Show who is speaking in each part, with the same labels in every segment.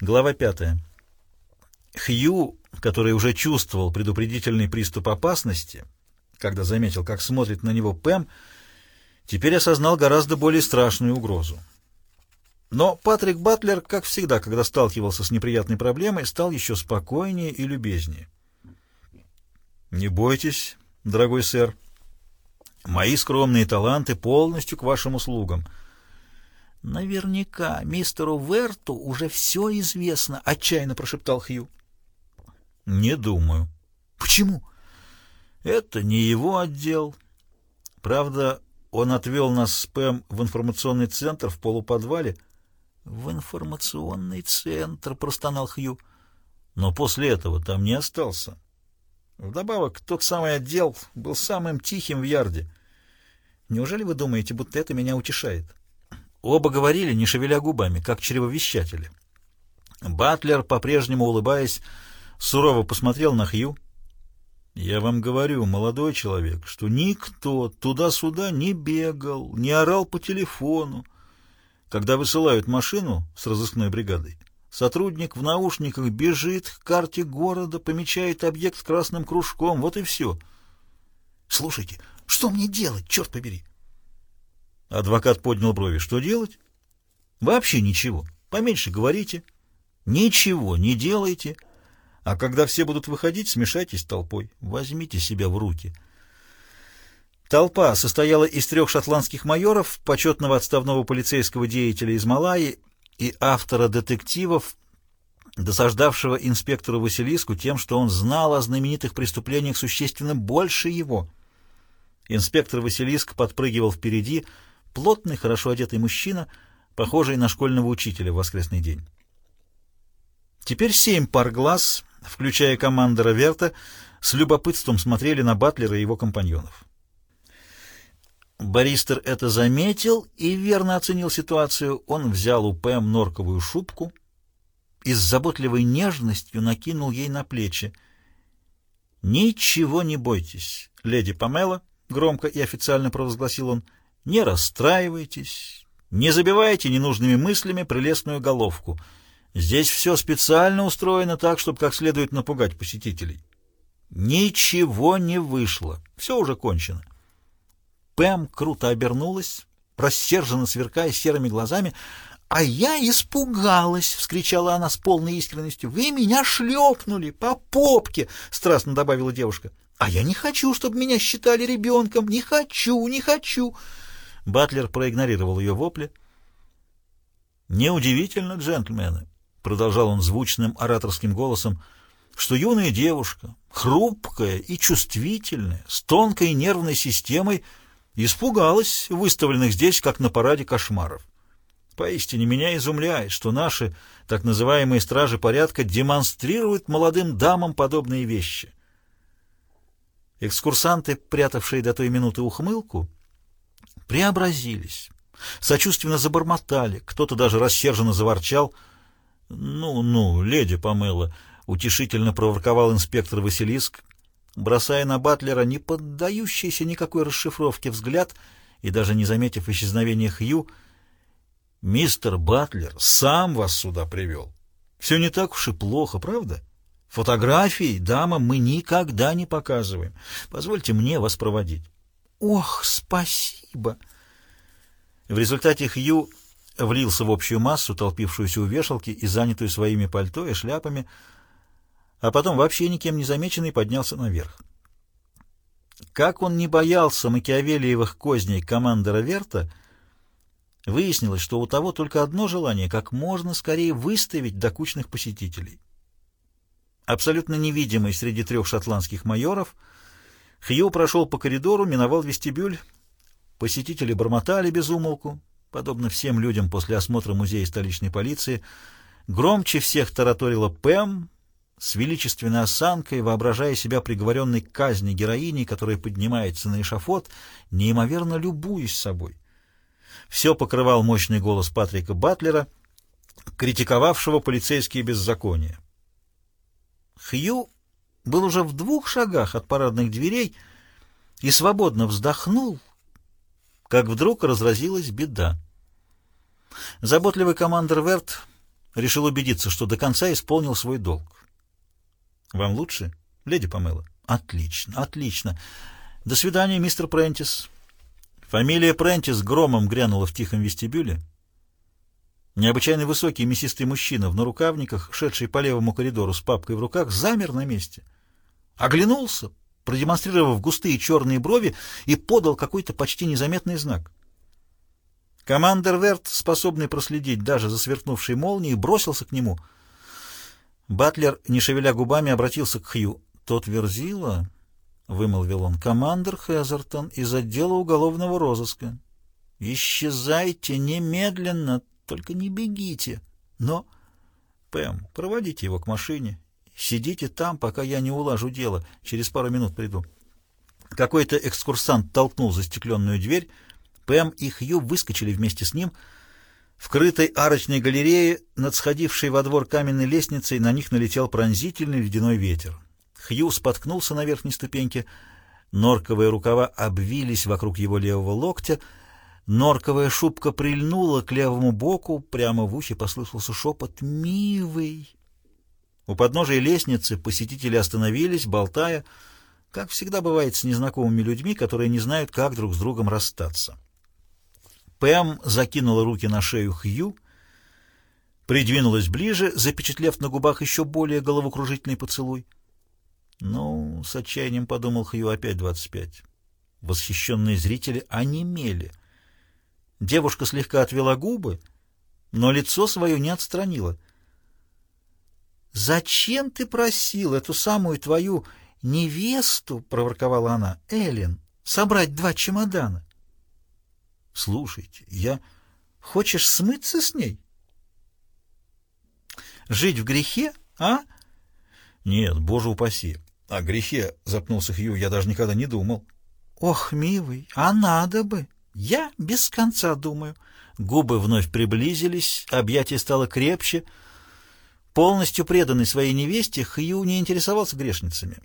Speaker 1: Глава пятая. Хью, который уже чувствовал предупредительный приступ опасности, когда заметил, как смотрит на него Пэм, теперь осознал гораздо более страшную угрозу. Но Патрик Батлер, как всегда, когда сталкивался с неприятной проблемой, стал еще спокойнее и любезнее. «Не бойтесь, дорогой сэр. Мои скромные таланты полностью к вашим услугам».
Speaker 2: «Наверняка мистеру Верту уже все известно», — отчаянно прошептал Хью.
Speaker 1: «Не думаю».
Speaker 2: «Почему?»
Speaker 1: «Это не его отдел. Правда, он отвел нас с Пэм в информационный центр в полуподвале».
Speaker 2: «В информационный центр», — простонал Хью.
Speaker 1: «Но после этого там не остался. Вдобавок, тот самый отдел был самым тихим в Ярде. Неужели вы думаете, будто это меня утешает?» Оба говорили, не шевеля губами, как чревовещатели. Батлер, по-прежнему улыбаясь, сурово посмотрел на Хью. «Я вам говорю, молодой человек, что никто туда-сюда не бегал, не орал по телефону. Когда высылают машину с разыскной бригадой, сотрудник в наушниках бежит к карте города, помечает объект красным кружком, вот и все.
Speaker 2: Слушайте, что мне делать, черт побери?»
Speaker 1: Адвокат поднял брови. Что делать? Вообще ничего. Поменьше говорите. Ничего не делайте. А когда все будут выходить, смешайтесь толпой. Возьмите себя в руки. Толпа состояла из трех шотландских майоров, почетного отставного полицейского деятеля из Малайи и автора детективов, досаждавшего инспектору Василиску тем, что он знал о знаменитых преступлениях существенно больше его. Инспектор Василиск подпрыгивал впереди, Плотный, хорошо одетый мужчина, похожий на школьного учителя в воскресный день. Теперь семь пар глаз, включая командора Верта, с любопытством смотрели на Батлера и его компаньонов. Баристер это заметил и верно оценил ситуацию. Он взял у Пэм норковую шубку и с заботливой нежностью накинул ей на плечи. «Ничего не бойтесь, леди Памела», — громко и официально провозгласил он, — не расстраивайтесь, не забивайте ненужными мыслями прелестную головку. Здесь все специально устроено так, чтобы как следует напугать посетителей. Ничего не вышло, все уже кончено. Пэм круто обернулась, рассерженно сверкая серыми глазами. «А я испугалась!» — вскричала она с полной искренностью. «Вы меня шлепнули по попке!» — страстно добавила девушка. «А я не хочу, чтобы меня считали ребенком! Не хочу, не хочу!» Батлер проигнорировал ее вопли. «Неудивительно, джентльмены», — продолжал он звучным ораторским голосом, «что юная девушка, хрупкая и чувствительная, с тонкой нервной системой, испугалась выставленных здесь, как на параде кошмаров. Поистине меня изумляет, что наши так называемые стражи порядка демонстрируют молодым дамам подобные вещи». Экскурсанты, прятавшие до той минуты ухмылку, — преобразились, сочувственно забормотали, кто-то даже рассерженно заворчал. «Ну-ну, леди помыла», — утешительно проворковал инспектор Василиск, бросая на Батлера не поддающийся никакой расшифровке взгляд и даже не заметив исчезновения Хью, «Мистер Батлер сам вас сюда привел. Все не так уж и плохо, правда? Фотографии, дама, мы никогда не показываем. Позвольте мне вас проводить».
Speaker 2: «Ох, спасибо!»
Speaker 1: В результате Хью влился в общую массу, толпившуюся у вешалки и занятую своими пальто и шляпами, а потом вообще никем не замеченный поднялся наверх. Как он не боялся Макиавелиевых козней командора Верта, выяснилось, что у того только одно желание — как можно скорее выставить докучных посетителей. Абсолютно невидимый среди трех шотландских майоров — Хью прошел по коридору, миновал вестибюль. Посетители бормотали без умолку, подобно всем людям после осмотра музея столичной полиции. Громче всех тараторила Пэм с величественной осанкой, воображая себя приговоренной к казни героиней, которая поднимается на эшафот, неимоверно любуясь собой. Все покрывал мощный голос Патрика Батлера, критиковавшего полицейские беззакония. Хью был уже в двух шагах от парадных дверей и свободно вздохнул, как вдруг разразилась беда. Заботливый командир Верт решил убедиться, что до конца исполнил свой долг. «Вам лучше, леди Памела?» «Отлично, отлично. До свидания, мистер Прентис». Фамилия Прентис громом грянула в тихом вестибюле. Необычайно высокий мясистый мужчина в нарукавниках, шедший по левому коридору с папкой в руках, замер на месте. Оглянулся, продемонстрировав густые черные брови, и подал какой-то почти незаметный знак. Командер Верт, способный проследить даже за сверкнувшей молнией, бросился к нему. Батлер, не шевеля губами, обратился к Хью. «Тот верзила?» — вымолвил он. «Командер Хезертон из отдела уголовного розыска. Исчезайте немедленно, только не бегите. Но...» «Пэм, проводите его к машине. Сидите там, пока я не улажу дело. Через пару минут приду». Какой-то экскурсант толкнул застекленную дверь, Пэм и Хью выскочили вместе с ним. В крытой арочной галерее, над сходившей во двор каменной лестницей, на них налетел пронзительный ледяной ветер. Хью споткнулся на верхней ступеньке, норковые рукава обвились вокруг его левого локтя, норковая шубка прильнула к левому боку, прямо в ухе послышался шепот «Мивый!». У подножия лестницы посетители остановились, болтая, как всегда бывает с незнакомыми людьми, которые не знают, как друг с другом расстаться. Пэм закинула руки на шею Хью, придвинулась ближе, запечатлев на губах еще более головокружительный поцелуй. Ну, с отчаянием подумал Хью, опять двадцать пять. Восхищенные зрители онемели. Девушка слегка отвела губы, но лицо свое не отстранила. «Зачем ты просил эту самую твою невесту, — проворковала она, — Эллен, собрать два чемодана?» Слушайте, я... Хочешь смыться с ней? Жить в грехе, а? Нет, боже упаси. О грехе, запнулся Хью, я даже никогда не думал. Ох, милый, а надо бы. Я без конца думаю. Губы вновь приблизились, объятие стало крепче. Полностью преданный своей невесте, Хью не интересовался грешницами.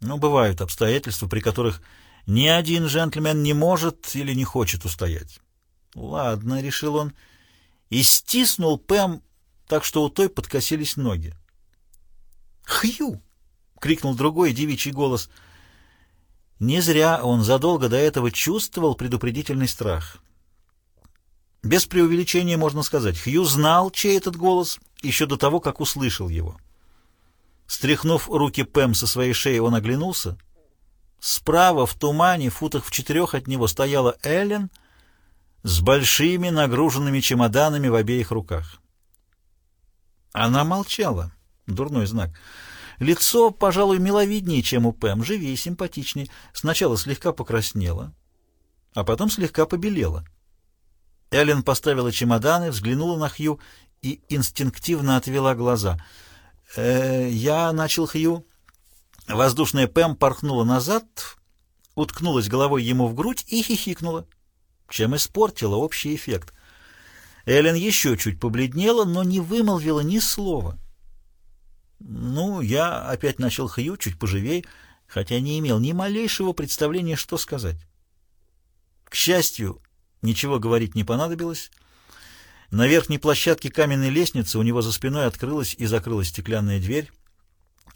Speaker 1: Но бывают обстоятельства, при которых ни один джентльмен не может или не хочет устоять. Ладно, — решил он, и стиснул Пэм так, что у той подкосились ноги. «Хью!» — крикнул другой девичий голос. Не зря он задолго до этого чувствовал предупредительный страх. Без преувеличения можно сказать, Хью знал, чей этот голос, еще до того, как услышал его. Стряхнув руки Пэм со своей шеи, он оглянулся — Справа, в тумане, футах в четырех от него, стояла Эллен с большими нагруженными чемоданами в обеих руках. Она молчала. Дурной знак. Лицо, пожалуй, миловиднее, чем у Пэм, живее, симпатичнее. Сначала слегка покраснело, а потом слегка побелела. Эллен поставила чемоданы, взглянула на Хью и инстинктивно отвела глаза. «Э, «Я начал Хью...» Воздушная Пэм порхнула назад, уткнулась головой ему в грудь и хихикнула, чем испортила общий эффект. Эллен еще чуть побледнела, но не вымолвила ни слова. Ну, я опять начал Хью чуть поживей, хотя не имел ни малейшего представления, что сказать. К счастью, ничего говорить не понадобилось. На верхней площадке каменной лестницы у него за спиной открылась и закрылась стеклянная дверь.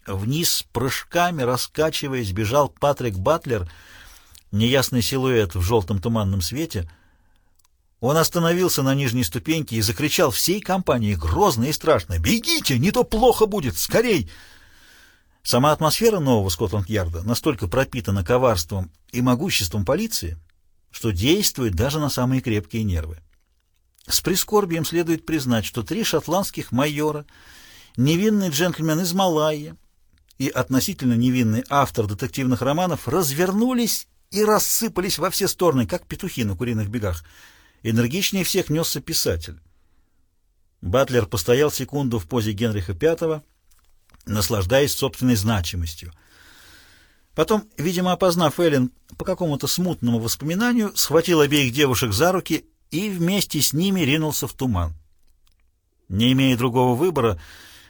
Speaker 1: Вниз прыжками, раскачиваясь, бежал Патрик Батлер, неясный силуэт в желтом туманном свете. Он остановился на нижней ступеньке и закричал всей компании грозно и страшно «Бегите, не то плохо будет! Скорей!» Сама атмосфера нового Скотланд-Ярда настолько пропитана коварством и могуществом полиции, что действует даже на самые крепкие нервы. С прискорбием следует признать, что три шотландских майора, невинный джентльмен из Малайи, и относительно невинный автор детективных романов развернулись и рассыпались во все стороны, как петухи на куриных бегах. Энергичнее всех несся писатель. Батлер постоял секунду в позе Генриха V, наслаждаясь собственной значимостью. Потом, видимо, опознав Эллен по какому-то смутному воспоминанию, схватил обеих девушек за руки и вместе с ними ринулся в туман. Не имея другого выбора,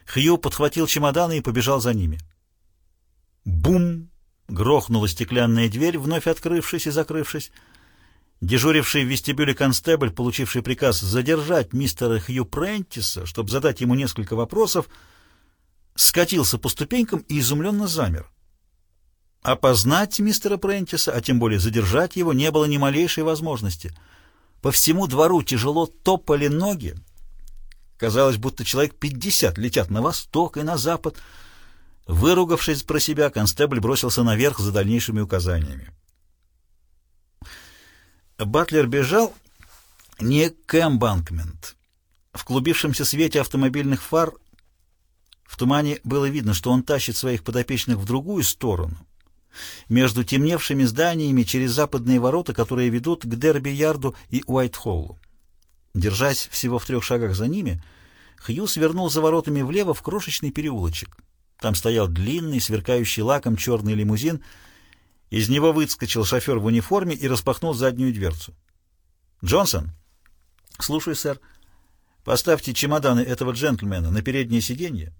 Speaker 1: Хью подхватил чемоданы и побежал за ними. Бум! Грохнула стеклянная дверь, вновь открывшись и закрывшись. Дежуривший в вестибюле констебль, получивший приказ задержать мистера Хью Прентиса, чтобы задать ему несколько вопросов, скатился по ступенькам и изумленно замер. Опознать мистера Прентиса, а тем более задержать его, не было ни малейшей возможности. По всему двору тяжело топали ноги. Казалось, будто человек пятьдесят летят на восток и на запад. Выругавшись про себя, констебль бросился наверх за дальнейшими указаниями. Батлер бежал не к эмбанкмент. В клубившемся свете автомобильных фар в тумане было видно, что он тащит своих подопечных в другую сторону, между темневшими зданиями через западные ворота, которые ведут к Дерби-Ярду и Уайт-Холлу. Держась всего в трех шагах за ними, Хью свернул за воротами влево в крошечный переулочек. Там стоял длинный, сверкающий лаком черный лимузин. Из него выскочил шофер в униформе и распахнул заднюю дверцу. «Джонсон?» «Слушаю, сэр. Поставьте чемоданы этого джентльмена на переднее сиденье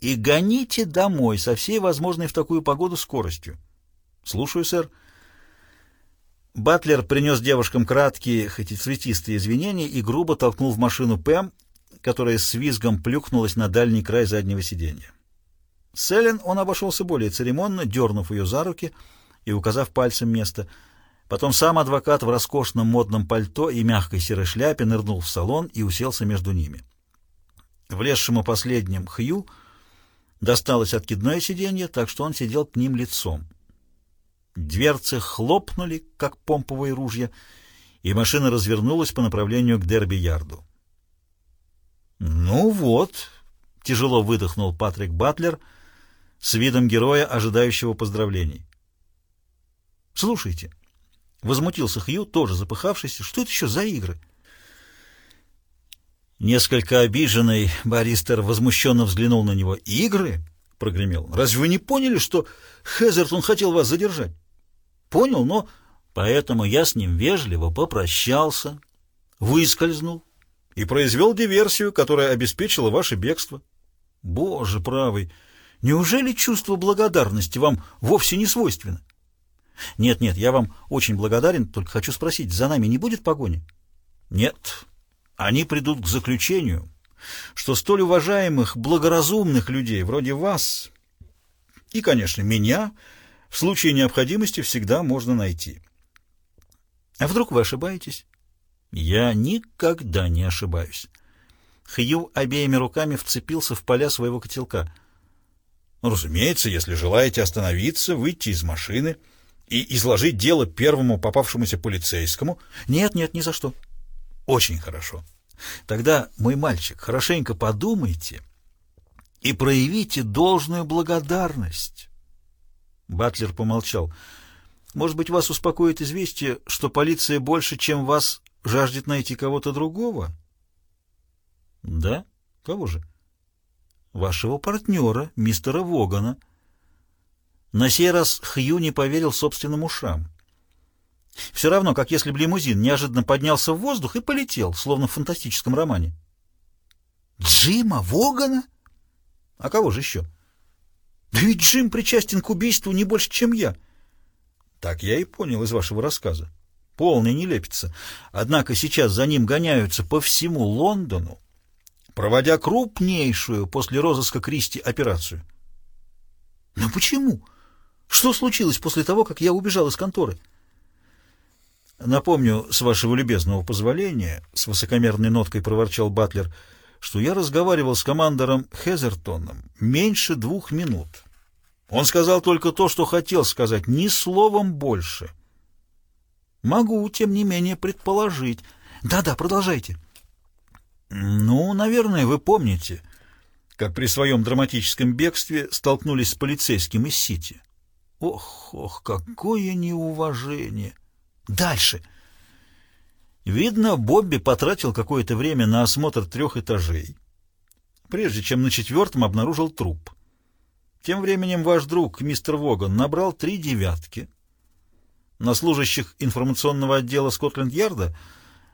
Speaker 1: и гоните домой со всей возможной в такую погоду скоростью. Слушаю, сэр. Батлер принес девушкам краткие, хоть и цветистые извинения и грубо толкнул в машину Пэм, которая с визгом плюхнулась на дальний край заднего сиденья. Селен он обошелся более церемонно, дернув ее за руки и указав пальцем место. Потом сам адвокат в роскошном модном пальто и мягкой серой шляпе нырнул в салон и уселся между ними. Влезшему последним Хью — Досталось откидное сиденье, так что он сидел к ним лицом. Дверцы хлопнули, как помповые ружья, и машина развернулась по направлению к Дерби-Ярду. «Ну вот», — тяжело выдохнул Патрик Батлер с видом героя, ожидающего поздравлений. «Слушайте», — возмутился Хью, тоже запыхавшийся, — «что это еще за игры?» Несколько обиженный баристер возмущенно взглянул на него. «Игры?» — прогремел. «Разве вы не поняли, что Хезертон хотел вас задержать?» «Понял, но...» Поэтому я с ним вежливо попрощался, выскользнул и произвел диверсию, которая обеспечила ваше бегство. Боже правый! Неужели чувство благодарности вам вовсе не свойственно? Нет-нет, я вам очень благодарен, только хочу спросить, за нами не будет погони? Нет, они придут к заключению, что столь уважаемых, благоразумных людей, вроде вас и, конечно, меня, в случае необходимости всегда можно найти. А вдруг вы ошибаетесь? Я никогда не ошибаюсь. Хью обеими руками вцепился в поля своего котелка. Разумеется, если желаете остановиться, выйти из машины и изложить дело первому попавшемуся полицейскому. Нет, нет, ни за что. Очень хорошо. Тогда, мой мальчик, хорошенько подумайте и проявите должную благодарность. Батлер помолчал. Может быть, вас успокоит известие, что полиция больше, чем вас, жаждет найти кого-то другого? Да? Кого же? Вашего партнера, мистера Вогана. На сей раз Хью не поверил собственным ушам. Все равно, как если бы лимузин неожиданно поднялся в воздух и полетел, словно в фантастическом романе. Джима Вогана? А кого же еще? Да ведь Джим причастен к убийству не больше, чем я. Так я и понял из вашего рассказа. Полный нелепица. Однако сейчас за ним гоняются по всему Лондону, проводя крупнейшую после розыска Кристи операцию. Но почему? Что случилось после того, как я убежал из конторы? — Напомню, с вашего любезного позволения, с высокомерной ноткой проворчал Батлер, что я разговаривал с командором Хезертоном меньше двух минут. Он сказал только то, что хотел сказать, ни словом больше. Могу, тем не менее, предположить. Да-да, продолжайте. Ну, наверное, вы помните, как при своем драматическом бегстве столкнулись с полицейским из Сити. Ох, ох, какое неуважение! Дальше. Видно, Бобби потратил какое-то время на осмотр трех этажей, прежде чем на четвертом обнаружил труп. Тем временем ваш друг, мистер Воган, набрал три девятки. На служащих информационного отдела Скотленд-Ярда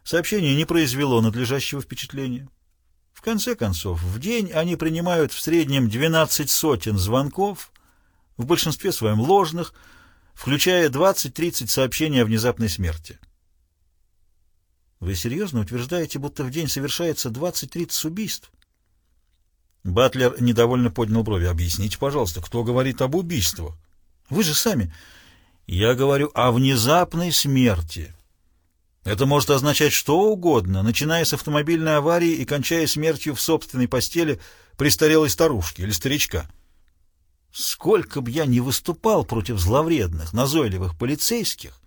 Speaker 1: сообщение не произвело надлежащего впечатления. В конце концов, в день они принимают в среднем 12 сотен звонков, в большинстве своем ложных, включая 20-30 сообщений о внезапной смерти. Вы серьезно утверждаете, будто в день совершается 20-30 убийств? Батлер недовольно поднял брови. Объясните, пожалуйста, кто говорит об убийствах? Вы же сами. Я говорю о внезапной смерти. Это может означать что угодно, начиная с автомобильной аварии и кончая смертью в собственной постели престарелой старушки или старичка. Сколько бы я ни выступал против зловредных, назойливых полицейских,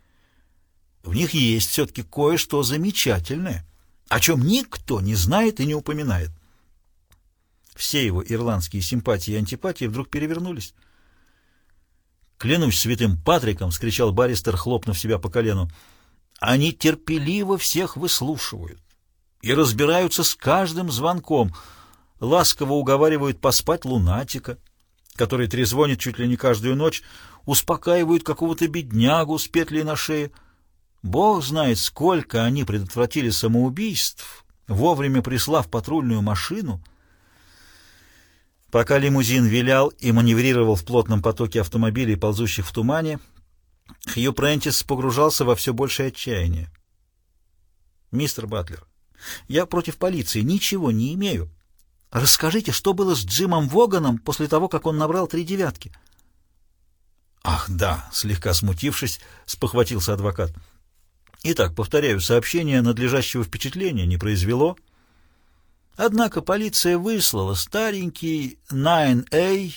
Speaker 1: в них есть все-таки кое-что замечательное, о чем никто не знает и не упоминает. Все его ирландские симпатии и антипатии вдруг перевернулись. «Клянусь святым Патриком!» — скричал Баристер, хлопнув себя по колену. «Они терпеливо всех выслушивают и разбираются с каждым звонком, ласково уговаривают поспать лунатика, который трезвонит чуть ли не каждую ночь, успокаивают какого-то беднягу с петлей на шее. Бог знает, сколько они предотвратили самоубийств, вовремя прислав патрульную машину — Пока лимузин вилял и маневрировал в плотном потоке автомобилей, ползущих в тумане, Хью Прентис погружался во все большее отчаяние. «Мистер Батлер, я против полиции ничего не имею. Расскажите, что было с Джимом Воганом после того, как он набрал три девятки?» «Ах, да!» — слегка смутившись, спохватился адвокат. «Итак, повторяю, сообщение надлежащего впечатления не произвело». Однако полиция выслала старенький 9A...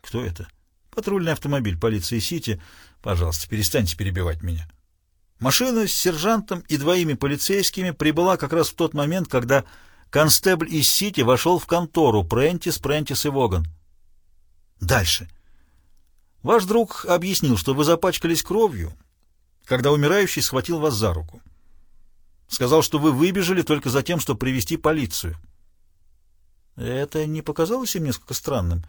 Speaker 1: Кто это? Патрульный автомобиль полиции Сити. Пожалуйста, перестаньте перебивать меня. Машина с сержантом и двоими полицейскими прибыла как раз в тот момент, когда констебль из Сити вошел в контору Прентис, Прентис и Воган. Дальше. Ваш друг объяснил, что вы запачкались кровью, когда умирающий схватил вас за руку. Сказал, что вы выбежали только за тем, чтобы привести полицию. Это не показалось им несколько странным?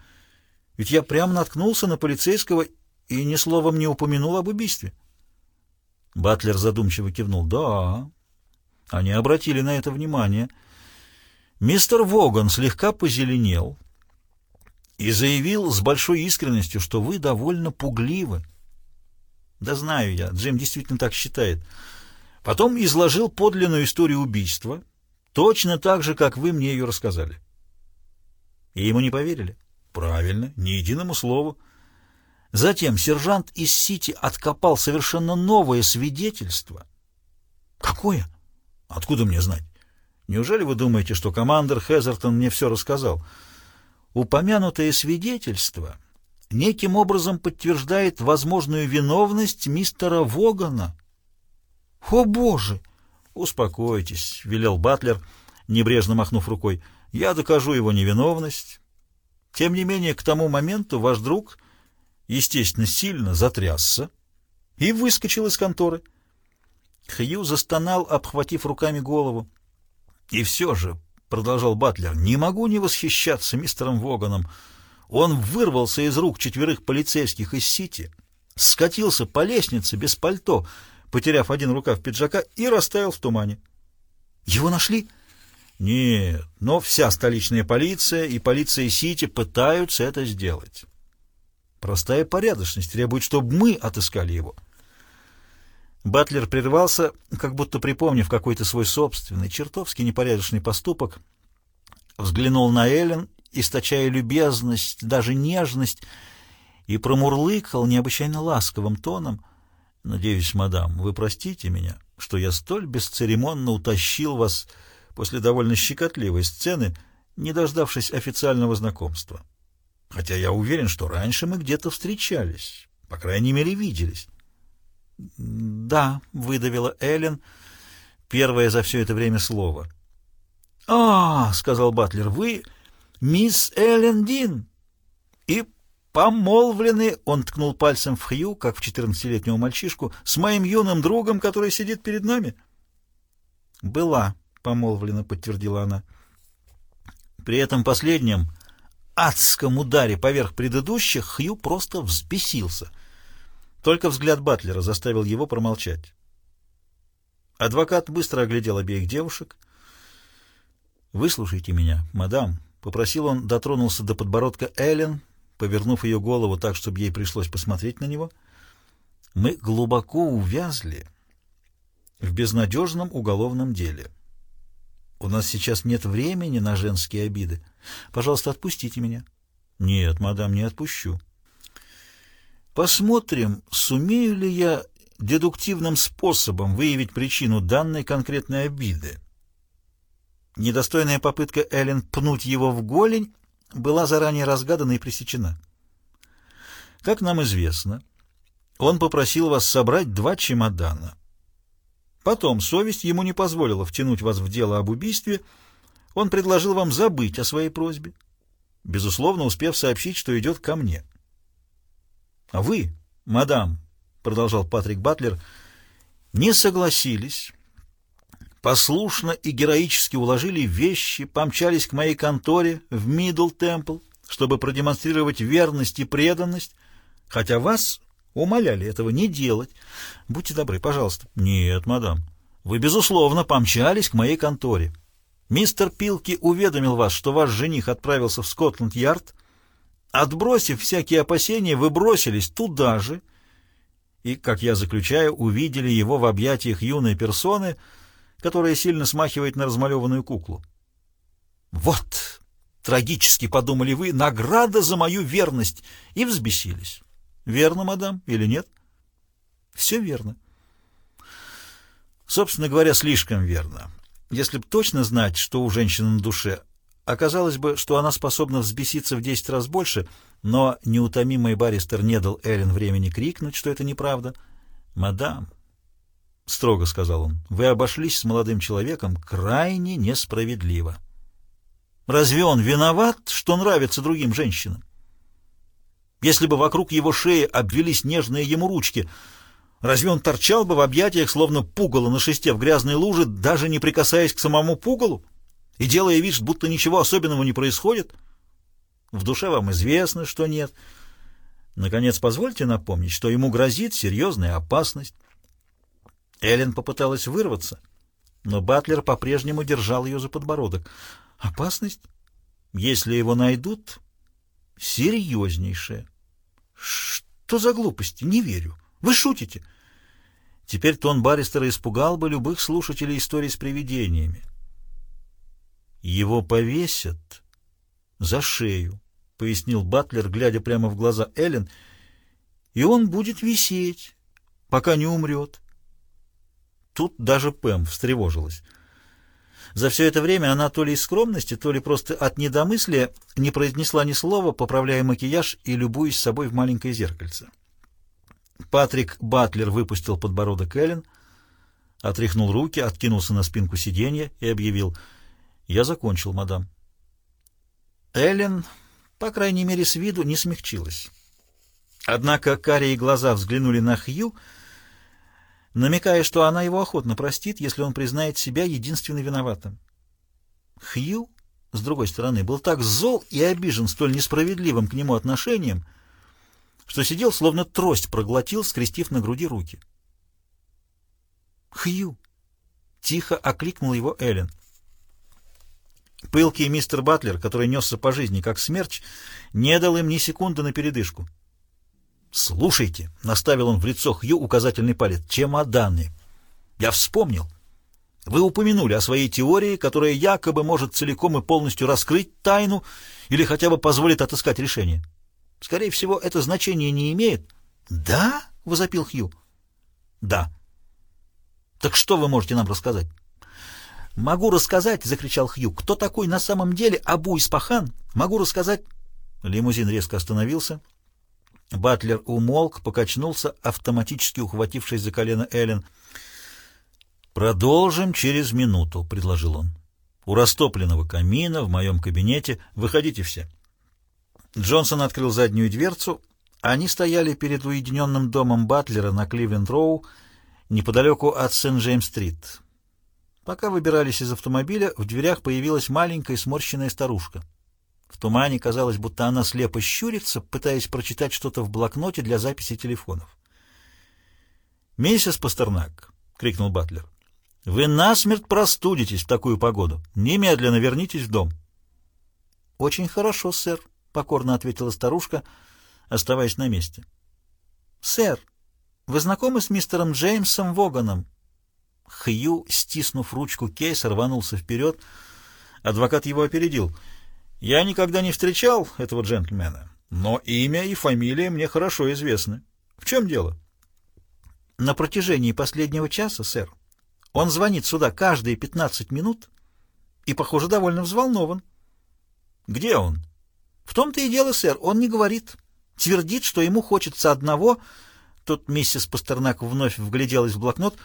Speaker 1: Ведь я прямо наткнулся на полицейского и ни словом не упомянул об убийстве. Батлер задумчиво кивнул. Да, они обратили на это внимание. Мистер Воган слегка позеленел и заявил с большой искренностью, что вы довольно пугливы. Да знаю я, Джим действительно так считает. Потом изложил подлинную историю убийства, точно так же, как вы мне ее рассказали. И ему не поверили? Правильно, ни единому слову. Затем сержант из Сити откопал совершенно новое свидетельство. Какое? Откуда мне знать? Неужели вы думаете, что командир Хезертон мне все рассказал? Упомянутое свидетельство неким образом подтверждает возможную виновность мистера Вогана. «О, Боже!» «Успокойтесь», — велел Батлер, небрежно махнув рукой. «Я докажу его невиновность. Тем не менее, к тому моменту ваш друг, естественно, сильно затрясся и выскочил из конторы». Хью застонал, обхватив руками голову. «И все же», — продолжал Батлер, — «не могу не восхищаться мистером Воганом. Он вырвался из рук четверых полицейских из Сити, скатился по лестнице без пальто, — потеряв один рукав пиджака, и растаял в тумане. «Его нашли?» «Нет, но вся столичная полиция и полиция Сити пытаются это сделать. Простая порядочность требует, чтобы мы отыскали его». Батлер прервался, как будто припомнив какой-то свой собственный, чертовски непорядочный поступок, взглянул на Эллен, источая любезность, даже нежность, и промурлыкал необычайно ласковым тоном — Надеюсь, мадам, вы простите меня, что я столь бесцеремонно утащил вас после довольно щекотливой сцены, не дождавшись официального знакомства. Хотя я уверен, что раньше мы где-то встречались, по крайней мере, виделись. «Да», — выдавила Эллен, первое за все это время слово. «А, — сказал Батлер, — вы мисс Эллен Дин, и помолвлены, он ткнул пальцем в Хью, как в четырнадцатилетнего мальчишку, с моим юным другом, который сидит перед нами. Была помолвлена, подтвердила она. При этом последнем адском ударе поверх предыдущих Хью просто взбесился. Только взгляд Батлера заставил его промолчать. Адвокат быстро оглядел обеих девушек. «Выслушайте меня, мадам», — попросил он, дотронулся до подбородка Эллен, — повернув ее голову так, чтобы ей пришлось посмотреть на него. Мы глубоко увязли в безнадежном уголовном деле. У нас сейчас нет времени на женские обиды. Пожалуйста, отпустите меня. Нет, мадам, не отпущу. Посмотрим, сумею ли я дедуктивным способом выявить причину данной конкретной обиды. Недостойная попытка Эллен пнуть его в голень была заранее разгадана и пресечена. Как нам известно, он попросил вас собрать два чемодана. Потом совесть ему не позволила втянуть вас в дело об убийстве, он предложил вам забыть о своей просьбе, безусловно, успев сообщить, что идет ко мне. А вы, мадам, продолжал Патрик Батлер, не согласились, послушно и героически уложили вещи, помчались к моей конторе в Мидл Темпл, чтобы продемонстрировать верность и преданность, хотя вас умоляли этого не делать. Будьте добры, пожалуйста. Нет, мадам, вы, безусловно, помчались к моей конторе. Мистер Пилки уведомил вас, что ваш жених отправился в Скотланд-Ярд. Отбросив всякие опасения, вы бросились туда же — и, как я заключаю, увидели его в объятиях юной персоны, которая сильно смахивает на размалеванную куклу. «Вот!» — трагически подумали вы, — «награда за мою верность!» и взбесились. Верно, мадам, или нет? Все верно. Собственно говоря, слишком верно. Если б точно знать, что у женщины на душе, оказалось бы, что она способна взбеситься в десять раз больше — но неутомимый баристер не дал Эллен времени крикнуть, что это неправда. «Мадам», — строго сказал он, — «вы обошлись с молодым человеком крайне несправедливо. Разве он виноват, что нравится другим женщинам? Если бы вокруг его шеи обвелись нежные ему ручки, разве он торчал бы в объятиях, словно пугало на шесте в грязной луже, даже не прикасаясь к самому пугалу и делая вид, будто ничего особенного не происходит?» В душе вам известно, что нет. Наконец, позвольте напомнить, что ему грозит серьезная опасность. Эллен попыталась вырваться, но Батлер по-прежнему держал ее за подбородок. Опасность? Если его найдут, серьезнейшая. Что за глупости? Не верю. Вы шутите. Теперь тон Барристера испугал бы любых слушателей истории с привидениями. Его повесят за шею. — пояснил Батлер, глядя прямо в глаза Эллен, — и он будет висеть, пока не умрет. Тут даже Пэм встревожилась. За все это время она то ли из скромности, то ли просто от недомыслия не произнесла ни слова, поправляя макияж и любуясь собой в маленькое зеркальце. Патрик Батлер выпустил подбородок Эллен, отряхнул руки, откинулся на спинку сиденья и объявил «Я закончил, мадам». Эллен по крайней мере, с виду не смягчилась. Однако карие глаза взглянули на Хью, намекая, что она его охотно простит, если он признает себя единственно виноватым. Хью, с другой стороны, был так зол и обижен столь несправедливым к нему отношением, что сидел, словно трость проглотил, скрестив на груди руки. «Хью!» — тихо окликнул его Эллен — Пылкий мистер Батлер, который несся по жизни как смерч, не дал им ни секунды на передышку. «Слушайте», — наставил он в лицо Хью указательный палец, — «чемоданы». «Я вспомнил. Вы упомянули о своей теории, которая якобы может целиком и полностью раскрыть тайну или хотя бы позволит отыскать решение. Скорее всего, это значение не имеет». «Да?» — возопил Хью. «Да». «Так что вы можете нам рассказать?» «Могу рассказать!» — закричал Хью. «Кто такой на самом деле Абу Испахан? Могу рассказать!» Лимузин резко остановился. Батлер умолк, покачнулся, автоматически ухватившись за колено Эллен. «Продолжим через минуту», — предложил он. «У растопленного камина в моем кабинете. Выходите все». Джонсон открыл заднюю дверцу. Они стояли перед уединенным домом Батлера на Кливленд-Роу, неподалеку от Сент-Джеймс-стрит. Пока выбирались из автомобиля, в дверях появилась маленькая сморщенная старушка. В тумане казалось, будто она слепо щурится, пытаясь прочитать что-то в блокноте для записи телефонов. «Миссис Пастернак!» — крикнул Батлер. «Вы насмерть простудитесь в такую погоду. Немедленно вернитесь в дом». «Очень хорошо, сэр», — покорно ответила старушка, оставаясь на месте. «Сэр, вы знакомы с мистером Джеймсом Воганом?» Хью, стиснув ручку кейса, рванулся вперед. Адвокат его опередил. «Я никогда не встречал этого джентльмена, но имя и фамилия мне хорошо известны. В чем дело?»
Speaker 2: «На протяжении последнего часа, сэр, он звонит сюда каждые пятнадцать минут и, похоже, довольно взволнован».
Speaker 1: «Где он?»
Speaker 2: «В том-то и дело, сэр, он не говорит. Твердит, что ему хочется одного...» Тут миссис Пастернак вновь вгляделась в блокнот.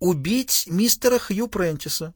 Speaker 2: «Убить мистера Хью Прентиса.